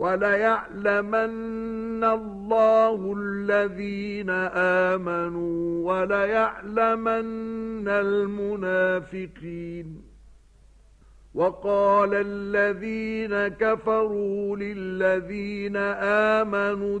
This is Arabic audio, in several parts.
وليعلمن الله الذين آمنوا وليعلمن المنافقين. وقال الذين كفروا للذين آمنوا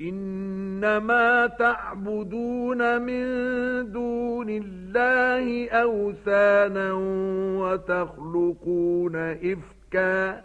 إنما تعبدون من دون الله أوثانا وتخلقون إفكا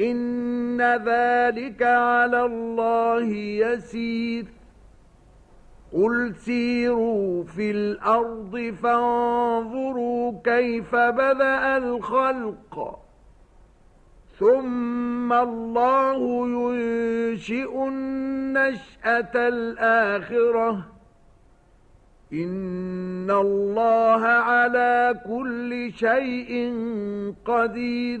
إن ذلك على الله يسير. قل سيروا في الأرض فانظروا كيف بدأ الخلق. ثم الله ينشئ النشأة الآخرة. إن الله على كل شيء قدير.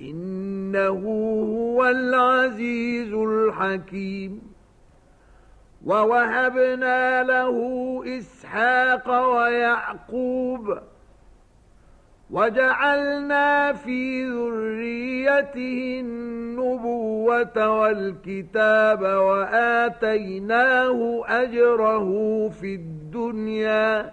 إنه هو العزيز الحكيم. ووهبنا له إسحاق ويعقوب. وجعلنا في ذريته النبوة والكتاب وآتيناه أجره في الدنيا.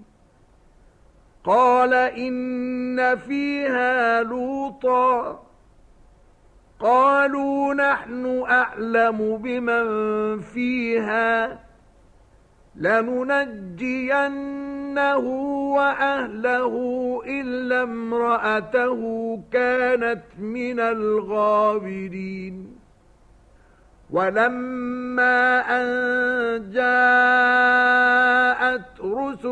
قال إن فيها لوطا. قالوا نحن أعلم بمن فيها. لننجينه وأهله إلا امرأته كانت من الغابرين. ولما أن جاءت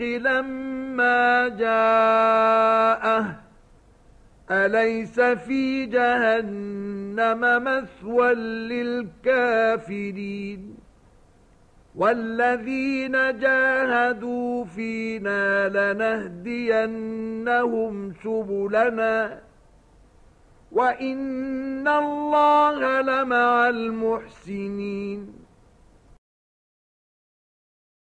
الحق لما جاءه. أليس في جهنم مثوى للكافرين؟ والذين جاهدوا فينا لنهدينهم سبلنا. وإن الله لمع المحسنين.